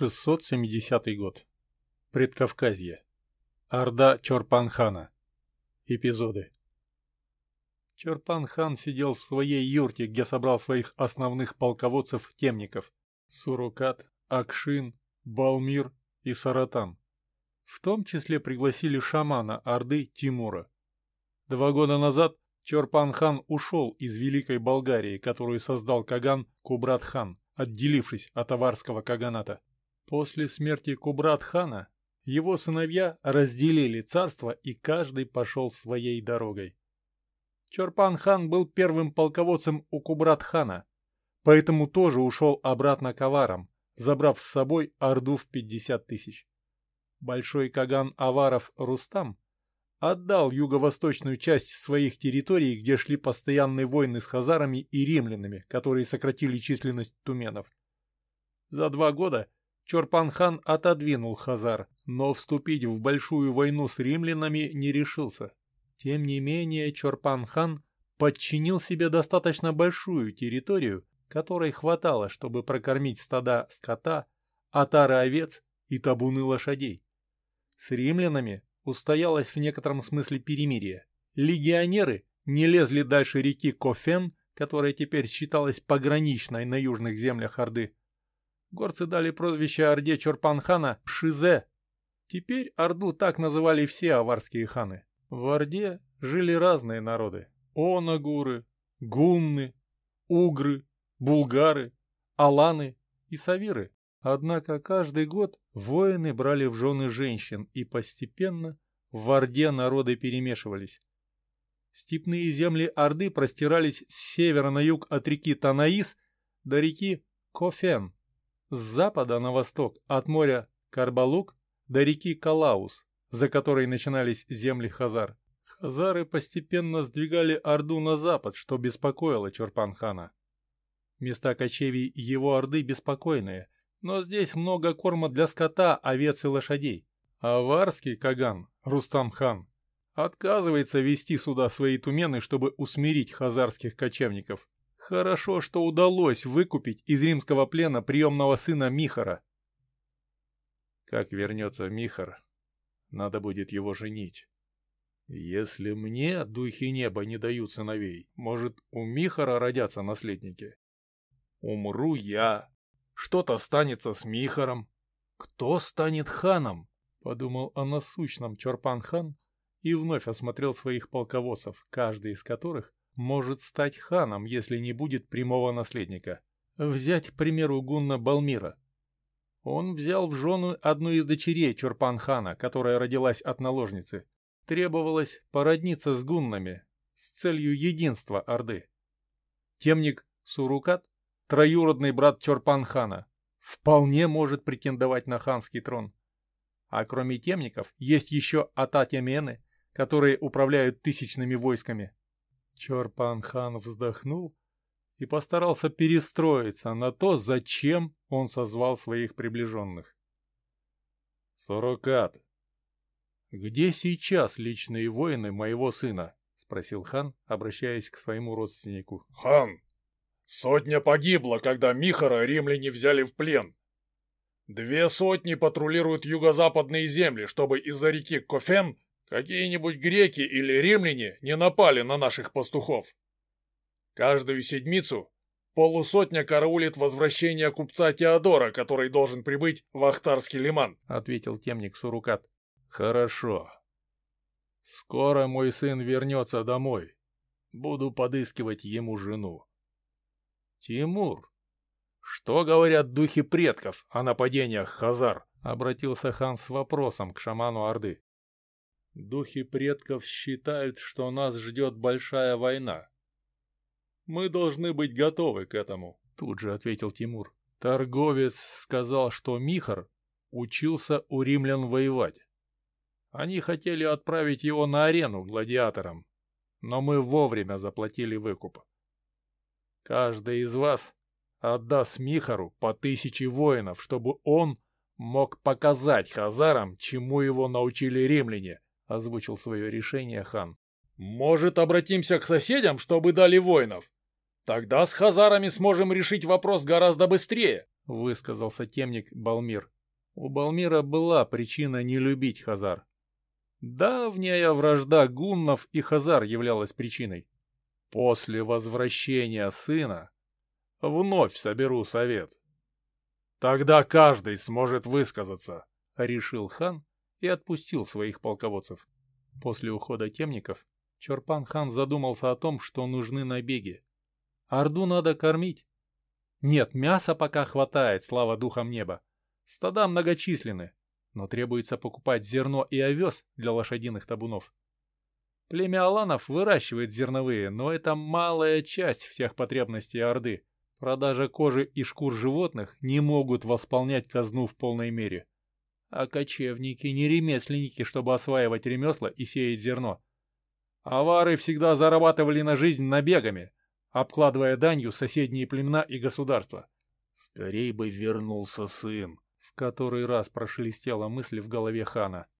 670 год. Предкавказье. Орда Чорпан-хана. Эпизоды. Чорпан-хан сидел в своей юрте, где собрал своих основных полководцев-темников – Сурукат, Акшин, Балмир и Саратан. В том числе пригласили шамана Орды Тимура. Два года назад Чорпан-хан ушел из Великой Болгарии, которую создал Каган Кубрат-хан, отделившись от аварского каганата. После смерти Кубрат-хана его сыновья разделили царство и каждый пошел своей дорогой. Чорпан-хан был первым полководцем у Кубрат-хана, поэтому тоже ушел обратно к аварам, забрав с собой орду в 50 тысяч. Большой Каган Аваров Рустам отдал юго-восточную часть своих территорий, где шли постоянные войны с хазарами и римлянами, которые сократили численность туменов. За два года Чорпан-хан отодвинул Хазар, но вступить в большую войну с римлянами не решился. Тем не менее, Чорпан-хан подчинил себе достаточно большую территорию, которой хватало, чтобы прокормить стада скота, отары овец и табуны лошадей. С римлянами устоялось в некотором смысле перемирие. Легионеры не лезли дальше реки Кофен, которая теперь считалась пограничной на южных землях Орды, Горцы дали прозвище Орде Чорпанхана Пшизе. Теперь Орду так называли все аварские ханы. В Орде жили разные народы. Онагуры, гунны, угры, булгары, аланы и савиры. Однако каждый год воины брали в жены женщин, и постепенно в Орде народы перемешивались. Степные земли Орды простирались с севера на юг от реки Танаис до реки Кофен. С запада на восток от моря Карбалук до реки Калаус, за которой начинались земли Хазар. Хазары постепенно сдвигали Орду на запад, что беспокоило Чурпан-хана. Места кочевий его Орды беспокойные, но здесь много корма для скота, овец и лошадей. А варский Каган, Рустам-хан, отказывается вести сюда свои тумены, чтобы усмирить хазарских кочевников. Хорошо, что удалось выкупить из римского плена приемного сына Михара. Как вернется Михар, надо будет его женить. Если мне духи неба не дают сыновей, может, у Михара родятся наследники? Умру я. Что-то станется с Михаром. Кто станет ханом? Подумал о насущном Чорпан-хан и вновь осмотрел своих полководцев, каждый из которых может стать ханом, если не будет прямого наследника. Взять, к примеру, Гунна Балмира. Он взял в жену одну из дочерей Чурпан-хана, которая родилась от наложницы. Требовалось породниться с гуннами с целью единства Орды. Темник Сурукат, троюродный брат Чорпан-хана, вполне может претендовать на ханский трон. А кроме темников, есть еще ататямены, которые управляют тысячными войсками. Чорпан-хан вздохнул и постарался перестроиться на то, зачем он созвал своих приближенных. «Сурокат, где сейчас личные воины моего сына?» — спросил хан, обращаясь к своему родственнику. «Хан, сотня погибла, когда Михара римляне взяли в плен. Две сотни патрулируют юго-западные земли, чтобы из-за реки Кофен Какие-нибудь греки или римляне не напали на наших пастухов. Каждую седмицу полусотня караулит возвращение купца Теодора, который должен прибыть в Ахтарский лиман», — ответил темник Сурукат. «Хорошо. Скоро мой сын вернется домой. Буду подыскивать ему жену». «Тимур, что говорят духи предков о нападениях Хазар?» — обратился хан с вопросом к шаману Орды. Духи предков считают, что нас ждет большая война. Мы должны быть готовы к этому, тут же ответил Тимур. Торговец сказал, что Михар учился у римлян воевать. Они хотели отправить его на арену гладиаторам, но мы вовремя заплатили выкуп. Каждый из вас отдаст Михару по тысяче воинов, чтобы он мог показать хазарам, чему его научили римляне, — озвучил свое решение хан. «Может, обратимся к соседям, чтобы дали воинов? Тогда с хазарами сможем решить вопрос гораздо быстрее», — высказался темник Балмир. У Балмира была причина не любить Хазар. Давняя вражда гуннов и Хазар являлась причиной. После возвращения сына вновь соберу совет. Тогда каждый сможет высказаться, — решил хан и отпустил своих полководцев. После ухода темников Чорпан-хан задумался о том, что нужны набеги. Орду надо кормить. Нет, мяса пока хватает, слава духам неба. Стада многочисленны, но требуется покупать зерно и овес для лошадиных табунов. Племя Аланов выращивает зерновые, но это малая часть всех потребностей Орды. Продажа кожи и шкур животных не могут восполнять казну в полной мере. А кочевники не ремесленники, чтобы осваивать ремесла и сеять зерно. Авары всегда зарабатывали на жизнь набегами, обкладывая данью соседние племена и государства. Скорей бы вернулся сын, в который раз прошелестела мысль в голове хана.